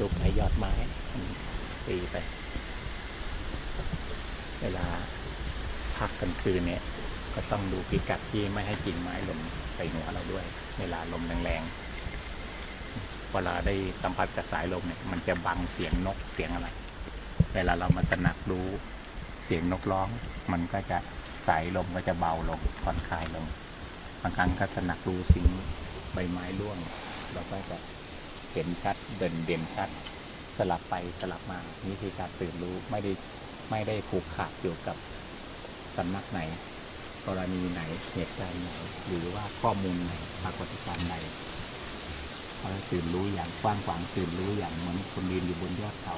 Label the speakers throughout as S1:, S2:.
S1: ดูไปยอดไม้ตีไป เวลาพักกลางคืนเนี่ย ก็ต้องดูพิกัดที่ไม่ให้กิ่งไม้ลมใส่หัวเราด้วย เวลาลมแรงๆ เวลาได้สัมผัสกับสายลมเนี่ย มันจะบังเสียงนกเสียงอะไร เวลาเรามาตระหนักรู้เสียงนกร้อง มันก็จะสายลมก็จะเบาลงผ่อนคลายลง บางครั้งก็ตระหนักรู้สิ่งใบไม้ร่วงเราก็จะ เห็นชัดเด่นเด่นชัด สลับไปสลับมา นี่คือการตื่นรู้ไม่ได้ไม่ได้ผูกขาดอยู่กับสำนักไหน กรณีไหนเหตุการณ์ไหน หรือว่าข้อมูลไหนปรากฏการณ์ใดเราตื่นรู้อย่างกว้างขวางตื่นรู้อย่างเหมือนคนยืนอยู่บนยอดเขา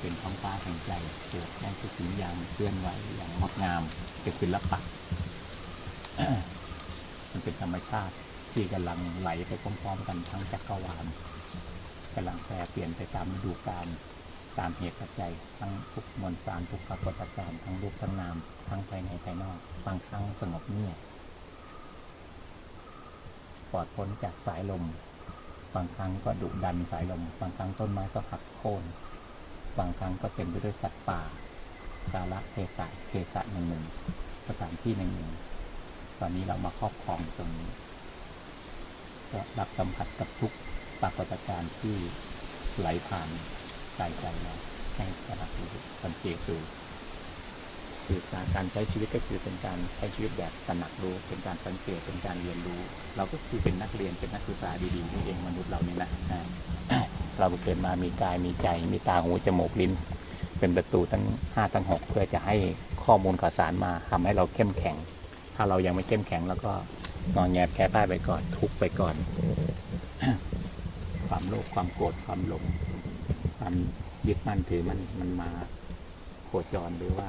S1: เป็นท้องฟ้าแห่งใจเกิดแค่ทุกสิ่งอย่างเคลื่อนไหวอย่างงดงามเป็นศิลปะมันเป็นธรรมชาติที่กำลังไหลไปพร้อมๆกันทั้งจักรวาล กำลังแปรเปลี่ยนไปตามฤดูกาลตามเหตุปัจจัยทั้งทุกมวลสารทุกปรากฏการณ์ทั้งรูปทั้งนามทั้งภายในภายนอกบางครั้งสงบเงียบปลอดพ้นจากสายลม บางครั้งก็ดุดันสายลม บางครั้งต้นไม้ก็หักโค่นบางครั้งก็เต็มไปด้วยสัตว์ป่ากาละเทศะเทศะหนึ่งหนึ่งสถานที่หนึ่งหนึ่งตอนนี้เรามาครอบครองตรงนี้ก็รับสัมผัสกับทุก ปรากฏการณ์ที่ไหลผ่านกายใจเราให้ตระหนักสังเกตดูคือการการใช้ชีวิตก็คือเป็นการใช้ชีวิตแบบตระหนักรู้เป็นการสังเกตเป็นการเรียนรู้ เราก็คือเป็นนักเรียนเป็นนักศึกษาดีๆนี่เองมนุษย์เราเนี่ยนะเราเกิดมามีกายมีใจ มีตาหูจมูกลิ้น เป็นประตูทั้งห้าทั้งหกเพื่อจะให้ข้อมูลข่าวสารมาทำให้เราเข้มแข็ง ถ้าเรายังไม่เข้มแข็ง แล้วก็งอนแงบแค่ป้ายไปก่อนทุกไปก่อน โลภความโกรธความหลง ความยึดมั่นถือมันมันมาโคจรหรือว่า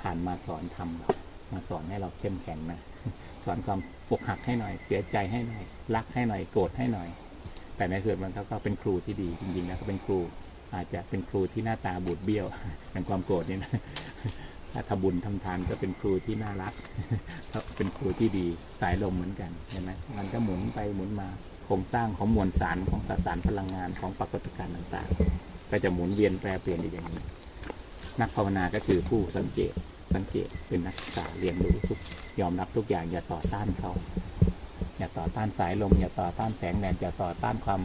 S1: ผ่านมาสอนทำเรามาสอนให้เราเข้มแข็งนะสอนความปกหักให้หน่อย เสียใจให้หน่อย รักให้หน่อยโกรธให้หน่อย แต่ในส่วนมันเขาก็เป็นครูที่ดีจริงๆแล้วก็เป็นครู อาจจะเป็นครูที่หน้าตาบูดเบี้ยวอย่างความโกรธนี่นะถ้าทำบุญทำทานก็เป็นครูที่น่ารักถ้าเป็นครูที่ดีสายลมเหมือนกันเห็นไหมมันก็หมุนไปหมุนมา ครงสร้างของมวลสารของสสารพลังงานของปรากฏการณ์ต่างๆ ก็จะหมุนเวียนแปรเปลี่ยนอยู่อย่างนี้ นักภาวนาก็คือผู้สังเกตสังเกตเป็นนักศึกษาเรียนรู้ทุกยอมรับทุกอย่างอย่าต่อต้านเขาอย่าต่อต้านสายลมอย่าต่อต้านแสงแดดอย่าต่อต้านความ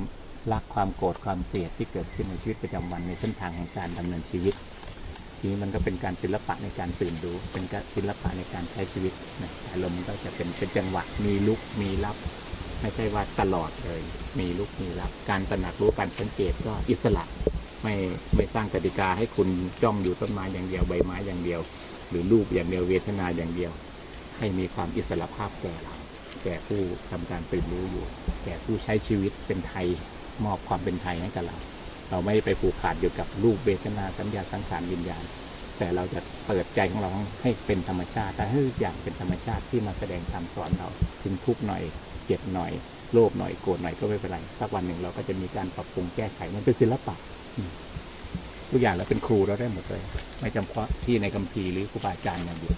S1: รักความโกรธความเกลียดที่เกิดขึ้นในชีวิตประจำวันในเส้นทางแห่งการดำเนินชีวิตทีนี้มันก็เป็นการศิลปะในการตื่นรู้เป็นการศิลปะในการใช้ชีวิตนะสายลมก็จะเป็นเป็นจังหวะมีลุกมีรับ ไม่ใช่ว่าตลอดเลย มีลุกมีรับ การตระหนักรู้การสังเกตก็อิสระ ไม่ไม่สร้างกติกาให้คุณจ้องอยู่ต้นไม้อย่างเดียวใบไม้อย่างเดียว หรือรูปอย่างเดียวเวทนาอย่างเดียว ให้มีความอิสระภาพแก่เราแก่ผู้ทำการตื่นรู้อยู่ แก่ผู้ใช้ชีวิตเป็นไทยมอบความเป็นไทยให้กับเรา เราไม่ไปผูกขาดอยู่กับรูปเวทนาสัญญาสังขารวิญญาณ แต่เราจะเปิดใจของเราให้เป็นธรรมชาติแต่ให้อย่างเป็นธรรมชาติที่มาแสดงธรรมสอนเราถึงทุกหน่อย เจ็บหน่อยโลภหน่อยโกรธหน่อยก็ไม่เป็นไรสักวันหนึ่งเราก็จะมีการปรับปรุงแก้ไขมันเป็นศิลปะทุกอย่างเราเป็นครูเราได้หมดเลย ไม่จำเพาะที่ในคัมภีร์หรือครูบาอาจารย์อย่างเดียว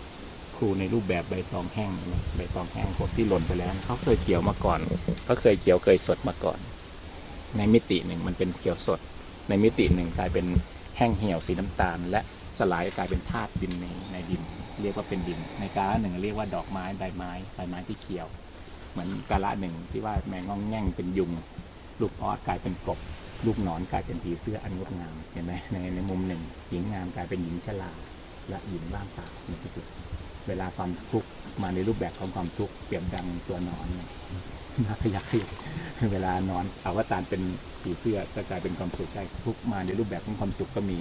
S1: ครูในรูปแบบใบตองแห้งนะใบตองแห้งคนที่หล่นไปแล้วเขาเคยเขียวมาก่อนเขาเคยเขียวเคยสดมาก่อน ในมิติหนึ่งมันเป็นเขียวสด ในมิติหนึ่งกลายเป็นแห้งเหี่ยวสีน้ำตาล และสลายกลายเป็นธาตุดินในในดิน เรียกว่าเป็นดิน ในกาลหนึ่งเรียกว่าดอกไม้ใบไม้ใบไม้ที่เขียว เหมือนกาละหนึ่งที่ว่าแมงงองแง่งเป็นยุง ลูกออดกลายเป็นกบ ลูกหนอนกลายเป็นผีเสื้ออันงดงามเห็นไหมในในมุมหนึ่ง หญิงงามกลายเป็นหญิงชราและหญิงว่างเปล่าในที่สุด เวลาความทุกข์มาในรูปแบบของความทุกข์เปรียบดังตัวนอนเนี่ยมาขยักขยักเวลานอนอวตารเป็นผีเสื้อก็กลายเป็นความสุขได้ทุกข์มาในรูปแบบของความสุขก็มี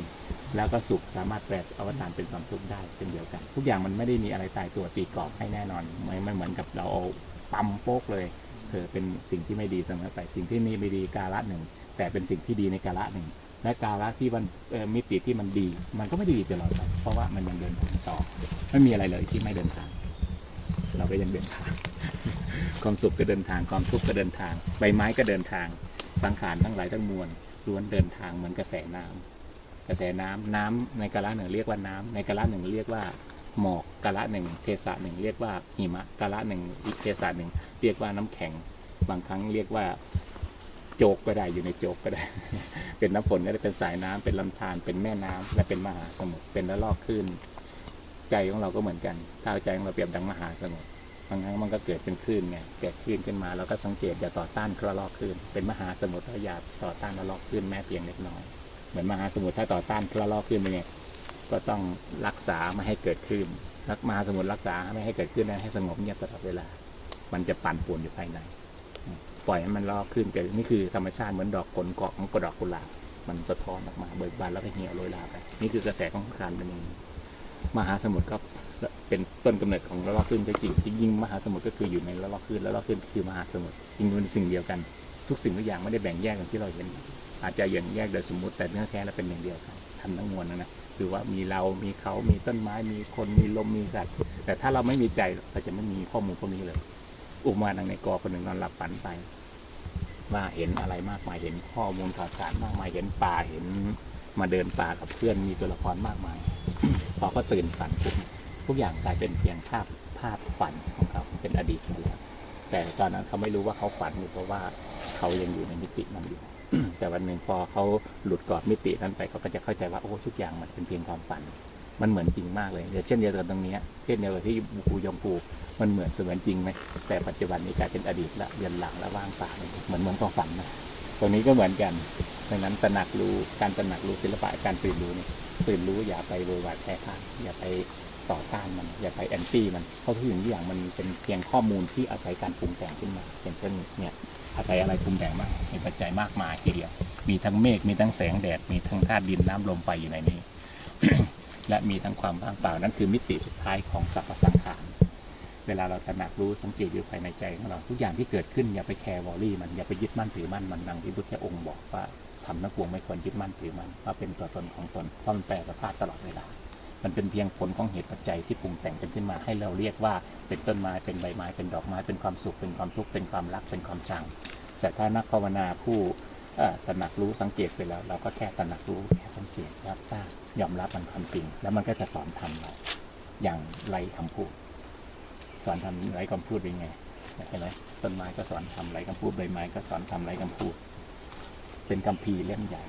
S1: แล้วก็สุขสามารถแปลอวตารเป็นความทุกข์ได้เป็นเดียวกัน ทุกอย่างมันไม่ได้มีอะไรตายตัวตีกรอบให้แน่นอนไม่ไม่เหมือนกับเราเอา ปั๊มโป๊กเลยเธอเป็นสิ่งที่ไม่ดีเสมอไปสิ่งที่ไม่ไม่ดีกาละหนึ่งแต่เป็นสิ่งที่ดีในกาละหนึ่งและกาละที่มันมิติที่มันดี มันก็ไม่ได้ดีตลอดไปเพราะว่ามันยังเดินทางต่อ ไม่มีอะไรเลยที่ไม่เดินทาง เราก็ยังเดินทาง ความสุขก็เดินทางความทุกข์ก็เดินทาง ใบไม้ก็เดินทาง สังขารทั้งหลายทั้งมวลล้วนเดินทางเหมือนกระแสน้ำกระแสน้ำน้ำในกาละหนึ่งเรียกว่าน้ำในกาละหนึ่งเรียกว่า หมอกกาละหนึ่งเทสะหนึ่งเรียกว่าหิมะกาละหนึ่งอีกเทสะหนึ่งเรียกว่าน้ำแข็ง บางครั้งเรียกว่าโจกก็ได้อยู่ในโจกก็ได้ เป็นน้ำฝนก็ได้เป็นสายน้ำเป็นลำธารเป็นแม่น้ำและเป็นมหาสมุทรเป็นระลอกคลื่นใจของเราก็เหมือนกันถ้าใจของเราเปรียบดังมหาสมุทรบางครั้งมันก็เกิดเป็นคลื่นไงเกิดคลื่นขึ้นมาเราก็สังเกตอย่าต่อต้านระลอกคลื่นเป็นมหาสมุทรอย่าต่อต้านระลอกคลื่นแม้เพียงเล็กน้อย เหมือนมหาสมุทรถ้าต่อต้านระลอกคลื่นไปเนี่ย ก็ต้องรักษาไม่ให้เกิดคลื่นรักมหาสมุทรรักษาไม่ให้เกิดคลื่นให้สงบเงียบตลอดเวลา มันจะปั่นป่วนอยู่ภายใน ปล่อยให้มันลอกขึ้นเกิดนี่คือธรรมชาติเหมือนดอกผลเกาะของกระดอกกุหลาบมันสะท้อนออกมาเบิกบานแล้วก็เหี่ยวโรยลาไปนี่คือกระแสของการเป็นองมหาสมุทรก็เป็นต้นกำเนิดของระลอกคลื่นก็จริงจริงมหาสมุทรก็คืออยู่ในระลอกคลื่นแล้วระลอกคลื่นคือมหาสมุทรจริงเป็นสิ่งเดียวกัน ทุกสิ่งทุกอย่างไม่ได้แบ่งแยกอย่างที่เราเห็น อาจจะอย่างแยกโดยสมมติแต่เนื้อแท้แล้วเป็นอย่างเดียวกันทำทั้งมวลนะนะ คือว่ามีเรา มีเขา มีต้นไม้ มีคน มีลม มีสัตว์ แต่ถ้าเราไม่มีใจเราจะไม่มีข้อมูลพวกนี้เลย อุมาดังในกอคนหนึ่งนอนหลับฝันไป ว่าเห็นอะไรมากมาย เห็นข้อมูลข่าวสารมากมาย เห็นป่า เห็นมาเดินป่ากับเพื่อน มีตัวละครมากมาย พอเขาตื่นฝันปุ๊บทุกอย่างกลายเป็นเพียงภาพภาพฝันของเขาเป็นอดีตไปแล้ว แต่ตอนนั้นเขาไม่รู้ว่าเขาฝันอยู่เพราะว่าเขายังอยู่ในมิตินั้นอยู่ แต่วันหนึ่งพอเขาหลุดกรอบมิตินั้นไปเขาก็จะเข้าใจว่าโอ้ทุกอย่างมันเป็นเพียงความฝัน มันเหมือนจริงมากเลยเดี๋ยวเช่นเดียวกันตรงนี้เช่นเดียวกับที่ภูยมพูมันเหมือนเสมือนจริงไหมแต่ปัจจุบันนี้กลายเป็นอดีตละเรียนหลังและว่างเปล่าเหมือนเหมือนความฝันนะตรงนี้ก็เหมือนกันดังนั้นตระหนักรู้การตระหนักรู้ศิลปะการตื่นรู้เนี่ยตื่นรู้อย่าไปโวยวายแพ้พ่านอย่าไปต่อต้านมันอย่าไป anti มันเพราะทุกอย่างทุกอย่างมันเป็นเพียงข้อมูลที่อาศัยการปรุงแต่งขึ้นมาอย่างเช่นเนี่ย อาศัยอะไรปรุงแต่งมากมีปัจจัยมากมายทีเดียว มีทั้งเมฆมีทั้งแสงแดด มีทั้งธาตุดินน้ำลมไฟอยู่ในนี้ และมีทั้งความว่างเปล่านั่นคือมิติสุดท้ายของสรรพสังขารเวลาเราตระหนักรู้สังเกตอยู่ภายในใจของเราทุกอย่างที่เกิดขึ้นอย่าไป care worry มันอย่าไปยึดมั่นถือมั่นมันดังที่พุทธองค์บอกว่าธรรมทั้งปวงไม่ควรยึดมั่นถือมั่นว่าเป็นตัวตนของตนเพราะมันแปรสภาพตลอดเวลา มันเป็นเพียงผลของเหตุปัจจัยที่ปรุงแต่งกันขึ้นมาให้เราเรียกว่าเป็นต้นไม้เป็นใบไม้เป็นดอกไม้เป็นความสุขเป็นความทุกข์เป็นความรักเป็นความชัง แต่ถ้านักภาวนาผู้ตระหนักรู้สังเกตไปแล้ว เราก็แค่ตระหนักรู้แค่สังเกตรับทราบยอมรับมันความจริง แล้วมันก็จะสอนทำเราอย่างไรคำพูด สอนทำไรคำพูดเป็นไงเห็นไหมต้นไม้ก็สอนทำไรคำพูดใบไม้ก็สอนทำไรคำพูด เป็นคำพีร์เล่มใหญ่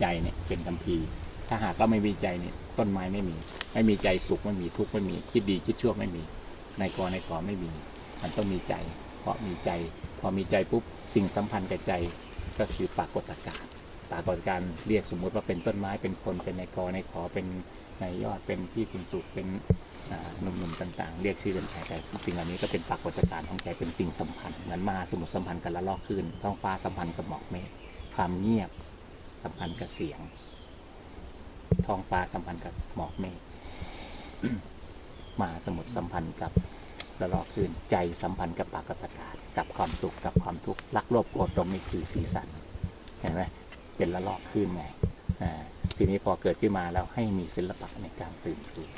S1: ใจเนี่ยเป็นคำพีร์ ถ้าหากเราไม่มีใจเนี่ยต้นไม้ไม่มี ไม่มีใจสุขไม่มีทุกข์ไม่มีคิดดีคิดชั่วไม่มี ในกอในกอไม่มี มันต้องมีใจ เพราะมีใจ พอมีใจปุ๊บสิ่งสัมพันธ์กับใจก็คือปรากฏการณ์ปรากฏการณ์เรียกสมมุติว่าเป็นต้นไม้เป็นคนเป็นในกอในขอเป็นในยอดเป็นที่คุณสุขเป็นหนุ่มๆต่างๆ เรียกชื่อกันไปแต่สิ่งเหล่านี้ก็เป็นปรากฏการณ์ของใจเป็นสิ่งสัมพันธ์นั้นมาสมุทรสัมพันธ์กันละลอกขึ้นท้องฟ้าสัมพันธ์กับหมอกเมฆความเงียบสัมพันธ์กับเสียง ท้องฟ้าสัมพันธ์กับหมอกเมฆมาสมุทรสัมพันธ์กับระลอกคืนใจสัมพันธ์กับปากฏการณ์กับความสุขกับความทุกข์รักโลภโกรธหลงนี่คือสีสันเห็นไหมเป็นระลอกคืนไงทีนี้พอเกิดขึ้นมาแล้วให้มีศิลปะในการตื่นรู้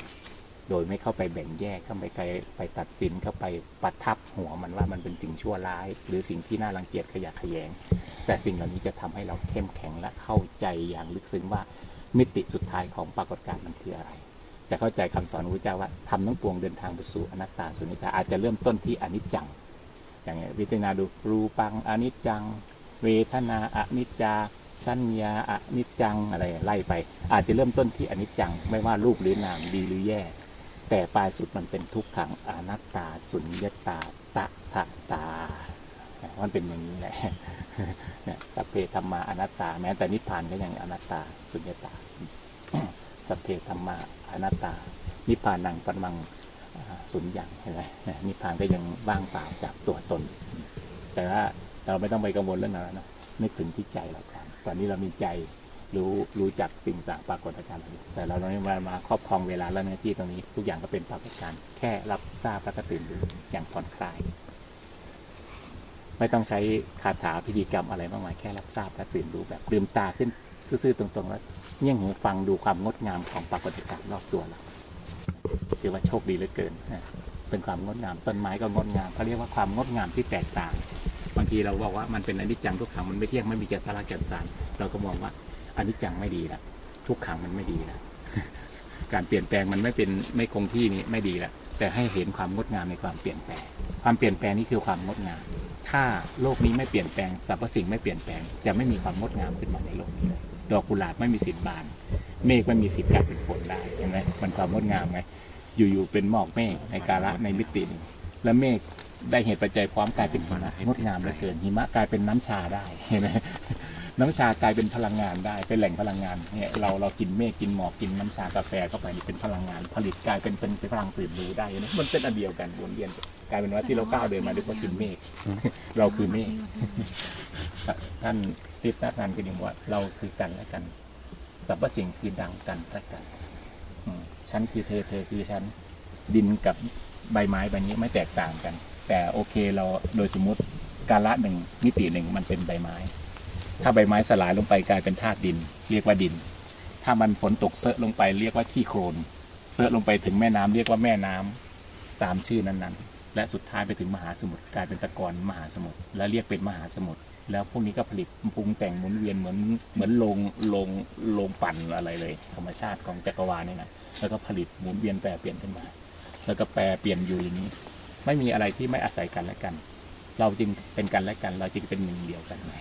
S1: โดยไม่เข้าไปแบ่งแยกเข้าไปไกลไปตัดสินเข้าไปประทับหัวมันว่ามันเป็นสิ่งชั่วร้าย หรือสิ่งที่น่ารังเกียจขยะแขยง แต่สิ่งเหล่านี้จะทำให้เราเข้มแข็งและเข้าใจอย่างลึกซึ้งว่า มิติสุดท้ายของปรากฏการณ์มันคืออะไร จะเข้าใจคำสอนของพระเจ้าว่าทำทั้งปวงเดินทางไปสู่อนัตตาสุนิจจาอาจจะเริ่มต้นที่อนิจจัง อย่างเงี้ยพิจารณาดูรูปังอนิจจัง เวทนาอนิจจา สัญญาอนิจจังอะไรไล่ไป อาจจะเริ่มต้นที่อนิจจัง ไม่ว่ารูปหรือนามดีหรือแย่ แต่ปลายสุดมันเป็นทุกขังอนัตตาสุญญตาตะทะตา มันเป็นอย่างนี้แหละเนี่ยสัพเพธรรมาอนัตตา แม้แต่นิพพานก็ยังอนัตตาสุญญตา สัพเพธรรมาอนัตตา นิพพานังปรมังสุญญ์อย่างเห็นไหมนิพพานก็ยังว่างเปล่าจากตัวตน แต่ว่าเราไม่ต้องไปกังวลเรื่องนั้นนะนึกถึงที่ใจเราก่อนตอนนี้เรามีใจรู้รู้จักสิ่งต่างปรากฏการณ์แต่เราตอนนี้มามาครอบครองเวลาและหน้าที่ตรงนี้ ทุกอย่างก็เป็นปรากฏการณ์แค่รับทราบแล้วก็ตื่นรู้อย่างผ่อนคลาย ไม่ต้องใช้คาถาพิธีกรรมอะไรมากมายแค่รับทราบและตื่นรู้แบบลืมตาขึ้นซื่อๆตรงๆแล้วเงี่ยงหูฟังดูความงดงามของปรากฏการณ์รอบตัวเราถือว่าโชคดีเหลือเกินนะเป็นความงดงามต้นไม้ก็งดงามเขาเรียกว่าความงดงามที่แตกต่าง บางทีเราบอกว่ามันเป็นอนิจจังทุกขังมันไม่เที่ยงไม่มีแก่สาระแก่นสารเราก็มองว่าอนิจจังไม่ดีละทุกขังมันไม่ดีละการเปลี่ยนแปลงมันไม่เป็นไม่คงที่นี่ไม่ดีละแต่ให้เห็นความงดงามในความเปลี่ยนแปลง ความเปลี่ยนแปลงนี่คือความงดงาม ถ้าโลกนี้ไม่เปลี่ยนแปลงสรรพสิ่งไม่เปลี่ยนแปลงจะไม่มีความงดงามขึ้นมาในโลกนี้เลยดอกกุหลาบไม่มีสิทธิ์บาน เมฆไม่มีสิทธิ์กลายเป็นฝนได้เห็นไหมมันความงดงามไงอยู่ๆเป็นหมอกเมฆในกาละในมิติหนึ่งและเมฆได้เหตุปัจจัยพร้อมกลายเป็นหิมะงดงามเหลือเกินหิมะกลายเป็นน้ำชาได้เห็นไหมน้ำชากลายเป็นพลังงานได้เป็นแหล่งพลังงานเนี่ยเราเรากินเมฆกินหมอกกินน้ำชากาแฟเข้าไปนี่เป็นพลังงานผลิตกลายเป็นเป็นเป็นพลังตื่นรู้ได้นะมันเป็นอันเดียวกันวนเวียน กลายเป็นว่าที่เราก้าวเดินมาด้วยเพราะกินเมฆเราคือเมฆท่านติดนักงานก็ยังว่า เราคือกันและกันสรรพสิ่งคือดังกันและกันอืมฉันคือเธอเธอคือฉันดินกับใบไม้ใบนี้ไม่แตกต่างกัน แต่โอเคเราโดยสมมุติกาละหนึ่งมิติหนึ่งมันเป็นใบไม้ ถ้าใบไม้สลายลงไปกลายเป็นธาตุดิน เรียกว่าดิน ถ้ามันฝนตกเซอะลงไปเรียกว่าขี้โคลนเซอะลงไปถึงแม่น้ำเรียกว่าแม่น้ำตามชื่อนั้นๆ และสุดท้ายไปถึงมหาสมุทรกลายเป็นตะกอนมหาสมุทรและเรียกเป็นมหาสมุทรแล้วพวกนี้ก็ผลิตปรุงแต่งหมุนเวียนเหมือนเหมือนโรงโรงโรงปั่นอะไรเลย ธรรมชาติของจักรวาลนี่นะแล้วก็ผลิตหมุนเวียนแปรเปลี่ยนขึ้นมา แล้วก็แปรเปลี่ยนอยู่อย่างนี้ ไม่มีอะไรที่ไม่อาศัยกันและกัน เราจึงเป็นกันและกัน เราจึงเป็นหนึ่งเดียวกันไง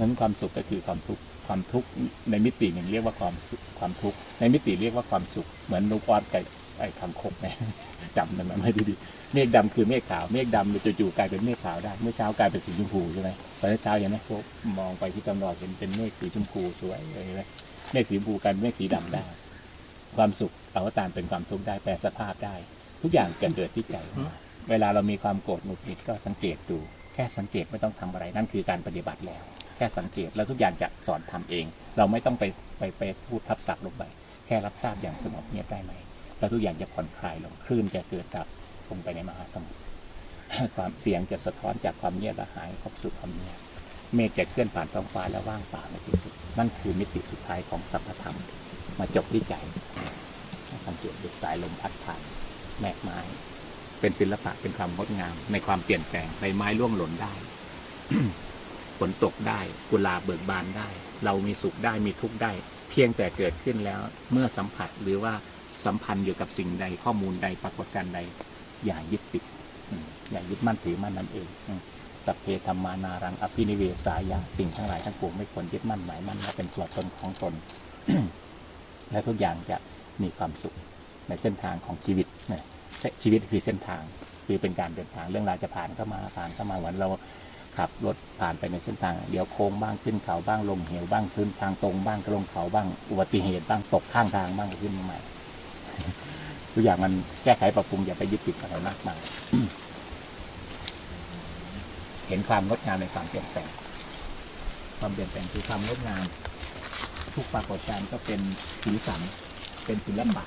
S1: นั้นความสุขก็คือความทุกข์ความทุกข์ในมิติหนึ่งเรียกว่าความสุขความทุกข์ในมิติเรียกว่าความสุขเหมือนลูกออดไก่ ไอ้คางคกเนี่ยจำมันมาไม่ดีๆเมฆดำคือเมฆขาว เมฆดำจู่ๆกลายเป็นเมฆขาวได้ เมื่อเช้ากลายเป็นสีชมพูใช่ไหมตอนเช้าเห็นไหมพวกมองไปที่ตำรวจเห็นเป็นเมฆสีชมพูสวยเลยเห็นไหมเมฆสีชมพูกลายเป็นเมฆสีดำได้ ความสุขอวตารเป็นความทุกข์ได้แปลสภาพได้ ทุกอย่างจะเกิดที่ใจของเราเวลาเรามีความโกรธหงุดหงิดก็สังเกตดู แค่สังเกตไม่ต้องทำอะไรนั่นคือการปฏิบัติแล้ว แค่สังเกตแล้วทุกอย่างจะสอนทำเอง เราไม่ต้องไปไปไปพูดทับศัพท์ลงไป แค่รับทราบอย่างสงบเงียบได้ไหม แล้วทุกอย่างจะผ่อนคลายลงคลื่นจะเกิดกับลงไปในมหาสมุทรความเสียงจะสะท้อนจากความเงียบและหายเข้าสู่ความเงียบเมฆจะเคลื่อนผ่านท้องฟ้าและว่างเปล่าในที่สุด นั่นคือมิติสุดท้ายของสัพพธรรม มาจบที่ใจสังเกตดูสายลมพัดผ่านแมกไม้ เป็นศิลปะเป็นความงดงาม ในความเปลี่ยนแปลงใบไม้ร่วงหล่นได้ฝนตกได้กุหลาบเบิกบานได้ เรามีสุขได้มีทุกข์ได้ เพียงแต่เกิดขึ้นแล้วเมื่อสัมผัสหรือว่า สัมพันธ์อยู่กับสิ่งใดข้อมูลใดปรากฏการใด อย่ายึดติดอย่ายึดมั่นถือมั่นนั่นเองสัพเพธรรมานารังอภินิเวสายาสิ่งทั้งหลายทั้งปวงไม่ควรยึดมั่นหมายมั่นว่าเป็นตัวตนของตน และทุกอย่างจะมีความสุขในเส้นทางของชีวิตนะชีวิตคือเส้นทางคือเป็นการเดินทางเรื่องราวจะผ่านเข้ามาผ่านเข้ามาเหมือนเราขับรถผ่านไปในเส้นทาง เดี๋ยวโค้งบ้างขึ้นเขาบ้างลงเหวบ้างขึ้นทางตรงบ้างก็ลงเขาบ้างอุบัติเหตุบ้างตกข้างทางบ้างขึ้นมาใหม่ ทุกอย่างมันแก้ไขปรับปรุงอย่าไปยึดติดอะไรมากมายเห็นความงดงามในความเปลี่ยนแปลง ความเปลี่ยนแปลงคือความงดงาม ทุกปรากฏการณ์ก็เป็นสีสันเป็นศิลปะ